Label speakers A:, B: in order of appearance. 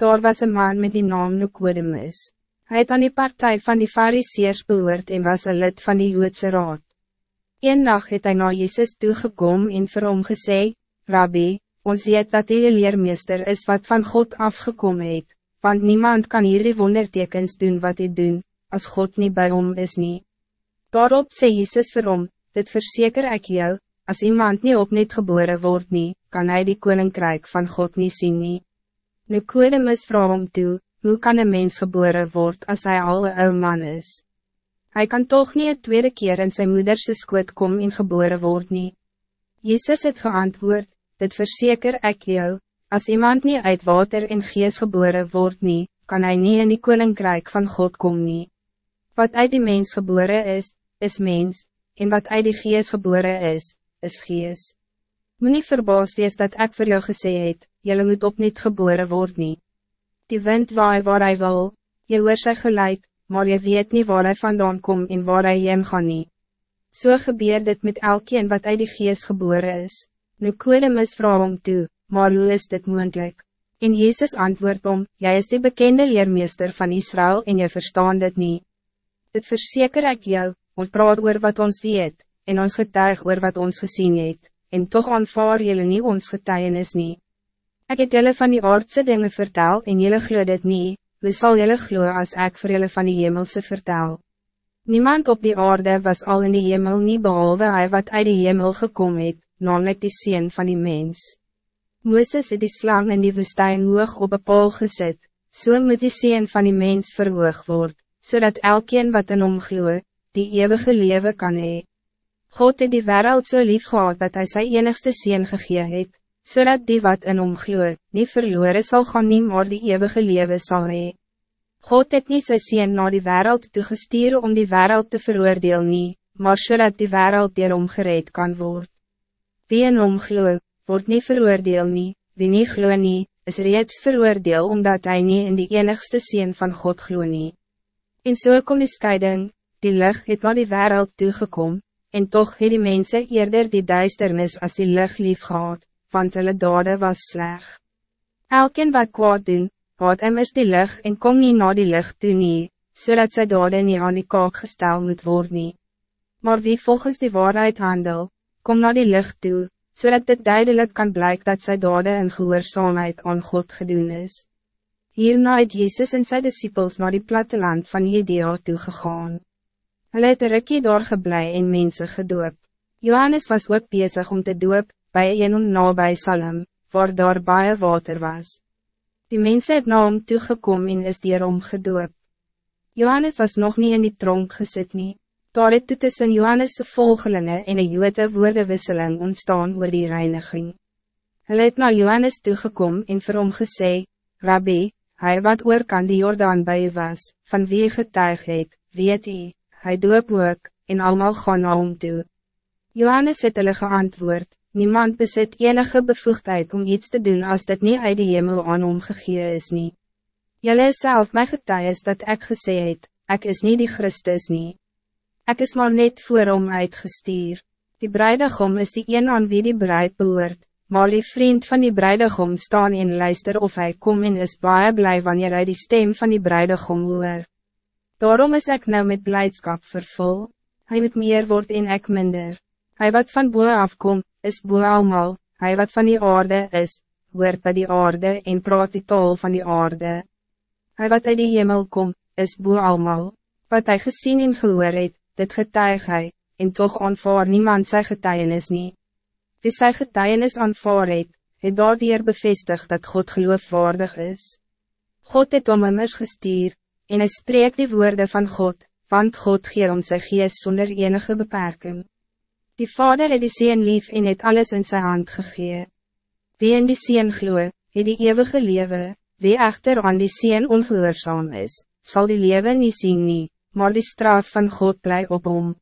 A: Daar was een man met die naam Nicodemus. Hij het aan die partij van die fariseers behoort en was een lid van die Joodse raad. Een nacht het hy na Jezus toegekom en vir hom gesê, Rabbi, ons weet dat die leermeester is wat van God afgekomen het, want niemand kan hier die wondertekens doen wat hij doen, als God niet bij hom is nie. Daarop sê Jezus vir hom, dit verzeker ik jou, als iemand niet op niet geboren wordt nie, kan hij die koninkrijk van God niet zien nie. Nicodemus vraag om toe, hoe kan een mens geboren worden als hij al een ou man is? Hij kan toch niet het tweede keer in zijn moederse skoot kom en geboren worden nie. Jezus het geantwoord, dit verzeker ik jou, als iemand niet uit water en gees geboren wordt nie, kan hij niet in die koninkrijk van God komen. nie. Wat uit die mens geboren is, is mens, en wat uit die gees geboren is, is gees. Moet niet verbaasd wees dat ik voor jou gesê het, jylle moet op niet geboren worden. nie. Die wind waai waar hij wil, je hoor sy geluid, maar je weet niet waar hij vandaan komt en waar hij heen gaan nie. So gebeur dit met elkeen wat uit die gees geboren is. Nu Nicodemus vraag om toe, maar hoe is dit moeilijk? En Jezus antwoord om, jij is de bekende leermeester van Israël en je verstaan dit niet. Dit verzeker ik jou, ons praat oor wat ons weet, en ons getuig oor wat ons gezien het, en toch aanvaar jullie niet ons getuigenis niet. Ik het jullie van die aardse dingen vertel en jullie glo dit niet, wie zal jullie glo als ik voor jullie van die hemelse vertel? Niemand op die aarde was al in die hemel niet behalve hij wat uit die hemel gekomen het, namelijk die sien van die mens. Moeses het die slang in die woestijn hoog op een paal gezet, so moet die sien van die mens verhoog word, zodat elkeen wat in hom glo, die eeuwige leven kan hee. God het die wereld zo so lief gehad dat hij zijn enigste sien gegee het, zodat die wat in hom glo, nie verloren zal gaan nie maar die eeuwige leven zal hee. God het niet sy sien na die wereld toegestuur om die wereld te veroordeel nie, maar zodat die wereld dier omgereed kan worden. Wie in hom glo, word nie veroordeel nie, wie nie glo nie, is reeds veroordeel omdat hij niet in die enigste sien van God glo nie. En so kom die scheiding, die lucht het na die wereld toegekom, en toch het die mense eerder die duisternis als die lucht lief gehad want hulle dade was sleg. Elkeen wat kwaad doen, haat immers die licht en kom niet naar die licht toe nie, zodat sy dade nie aan die kaak gestel moet worden. nie. Maar wie volgens die waarheid handel, kom naar die licht toe, zodat dit duidelijk kan blijken dat sy dade in gehoorzaamheid aan God gedoen is. Hierna het Jezus en sy disciples naar die platteland van Judea toegegaan. Hulle het een rikkie doorgeblij en mense gedoop. Johannes was ook bezig om te doop, bij een nabij Salem, waar daar baie water was. Die mensen het na hom toegekom en is dier omgedoop. Johannes was nog niet in die tronk gezet nie. Daar het tussen Johannes' volgelinge en een jode woordewisseling ontstaan oor die reiniging. Hulle het na Johannes toegekom en vir hom gesê, Rabbi, hij wat oor kan die Jordaan bij was, van wie getuig het, weet hy, hy doop ook, en allemaal gaan na hom toe. Johannes het hulle geantwoord, Niemand bezit enige bevoegdheid om iets te doen als dit niet uit de hemel aan hom gegee is nie. Julle is self my getuies dat ik gesê het, ek is niet die Christus nie. Ek is maar net voor hom uitgestuur. Die bruidegom is die een aan wie die bruid behoort, maar die vriend van die bruidegom staan en luister of hij kom en is baie blij wanneer hij die stem van die bruidegom hoor. Daarom is ik nou met blijdschap vervul, hij moet meer word en ek minder. Hij wat van boe afkomt, is boe almal, hy wat van die aarde is, hoort by die aarde en praat die taal van die aarde. Hij wat uit die hemel komt, is boe almal, wat hij gezien en gehoor het, dit getuig hy, en toch aanvaar niemand sy getuienis nie. Wie sy getuienis aanvaar het, het daardier bevestig dat God geloofwaardig is. God het om immers gestuur, en hy spreek die woorden van God, want God geer om sy geest zonder enige beperking. Die vader het die sien lief en het alles in zijn hand gegee. Wie in die sien gloe, het die eeuwige lewe, wie echter aan die sien ongehoorzaam is, zal die lewe niet zien nie, maar die straf van God blij op hom.